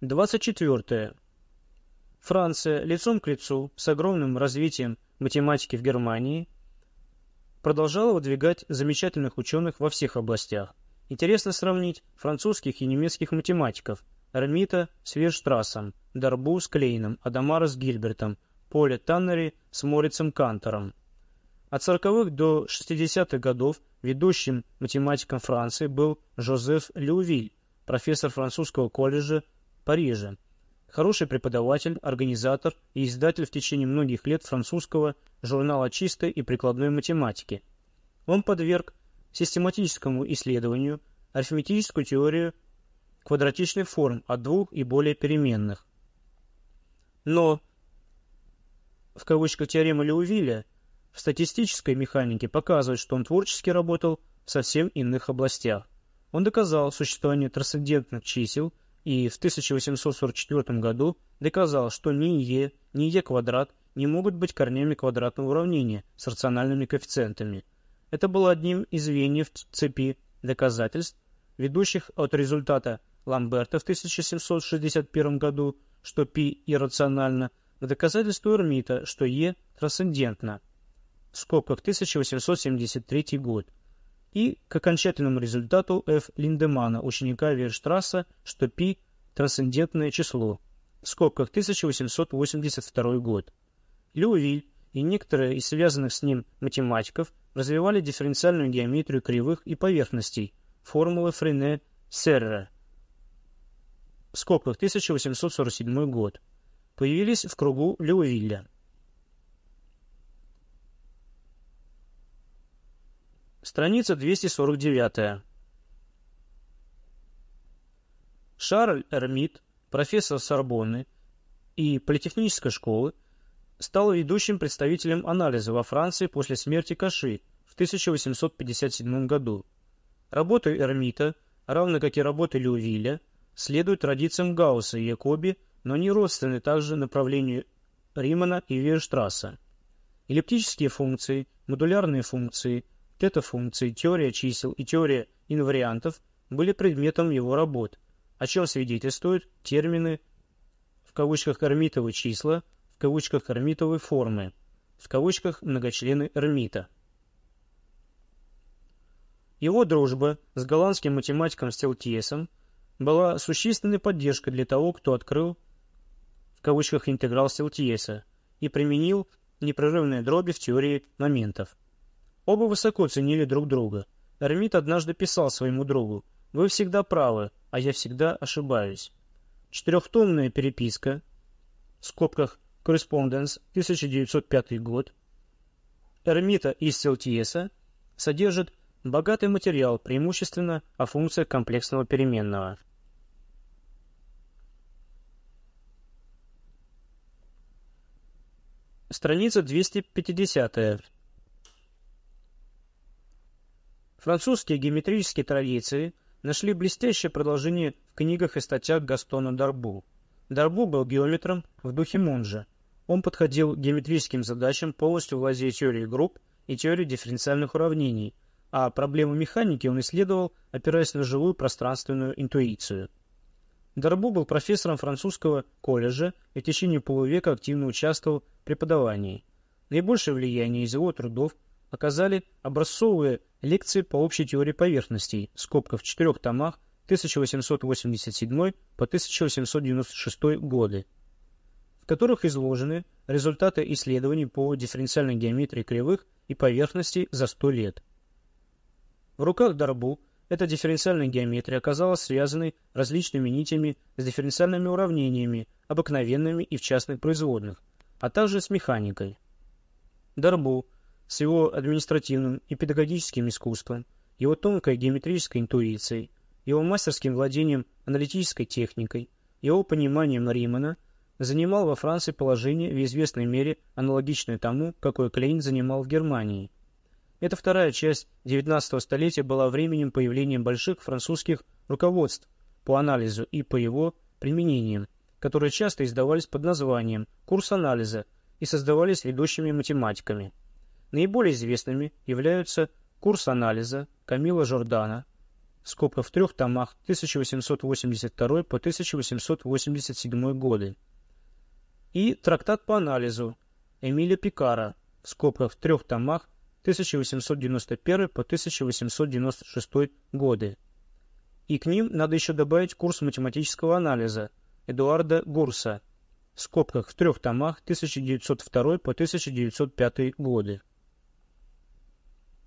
24. Франция лицом к лицу с огромным развитием математики в Германии продолжала выдвигать замечательных ученых во всех областях. Интересно сравнить французских и немецких математиков Эрмита с Вирштрассом, Дарбу с Клейном, Адамара с Гильбертом, Поля Таннери с Морицем Кантором. От 40-х до 60-х годов ведущим математиком Франции был Жозеф Лювиль, профессор французского колледжа Парижа, хороший преподаватель, организатор и издатель в течение многих лет французского журнала чистой и прикладной математики. Он подверг систематическому исследованию арифметическую теорию квадратичных форм от двух и более переменных. Но, в кавычках теорема Леувиля, в статистической механике показывает, что он творчески работал в совсем иных областях. Он доказал существование трансцендентных чисел и в 1844 году доказал, что ни е, ни е квадрат не могут быть корнями квадратного уравнения с рациональными коэффициентами. Это было одним из звеньев цепи доказательств, ведущих от результата Ламберта в 1761 году, что π иррационально, к доказательству Эрмита, что е трансцендентно, в скобках 1873 год и к окончательному результату Ф. Линдемана, ученика Верштрасса, что π – трансцендентное число, в скобках 1882 год. Лювиль и некоторые из связанных с ним математиков развивали дифференциальную геометрию кривых и поверхностей, формулы Френе-Серре, в скобках 1847 год, появились в кругу Лювилля. Страница 249. Шарль Эрмит, профессор Сорбонны и Политехнической школы, стал ведущим представителем анализа во Франции после смерти Каши в 1857 году. Работы Эрмита, равно как и работы Лювиля, следуют традициям Гаусса и Якоби, но не родственны также направлению Римана и Вейерштрасса. Эллиптические функции, модулярные функции – Тета-функции, теория чисел и теория инвариантов были предметом его работ, о чем свидетельствуют термины в кавычках «эрмитовые числа», в кавычках «эрмитовые формы», в кавычках «многочлены Эрмита». Его дружба с голландским математиком Стелтиесом была существенной поддержкой для того, кто открыл в кавычках интеграл Стелтиеса и применил непрерывные дроби в теории моментов. Оба высоко ценили друг друга. Эрмит однажды писал своему другу «Вы всегда правы, а я всегда ошибаюсь». Четырехтомная переписка, в скобках Correspondence, 1905 год, Эрмита и Селтиеса содержит богатый материал преимущественно о функциях комплексного переменного. Страница 250. Французские геометрические традиции нашли блестящее продолжение в книгах и статьях Гастона Дарбу. Дарбу был геометром в духе Монжа. Он подходил к геометрическим задачам, полностью владея теорией групп и теорией дифференциальных уравнений, а проблему механики он исследовал, опираясь на живую пространственную интуицию. Дарбу был профессором французского колледжа и в течение полувека активно участвовал в преподавании. Наибольшее влияние из его трудов оказали образцовые лекции по общей теории поверхностей, скобка в четырех томах 1887 по 1896 годы, в которых изложены результаты исследований по дифференциальной геометрии кривых и поверхностей за 100 лет. В руках Дарбу эта дифференциальная геометрия оказалась связанной различными нитями с дифференциальными уравнениями, обыкновенными и в частных производных, а также с механикой. Дарбу – с его административным и педагогическим искусством, его тонкой геометрической интуицией, его мастерским владением аналитической техникой, его пониманием Римана, занимал во Франции положение в известной мере аналогичное тому, какое Клейн занимал в Германии. Эта вторая часть XIX столетия была временем появления больших французских руководств по анализу и по его применениям, которые часто издавались под названием «Курс анализа» и создавались ведущими математиками. Наиболее известными являются курс анализа Камила Жордана, в трех томах 1882 по 1887 годы. И трактат по анализу Эмиля Пикара в трех томах 1891 по 1896 годы. И к ним надо еще добавить курс математического анализа Эдуарда Гурса в скобках в трех томах 1902 по 1905 годы.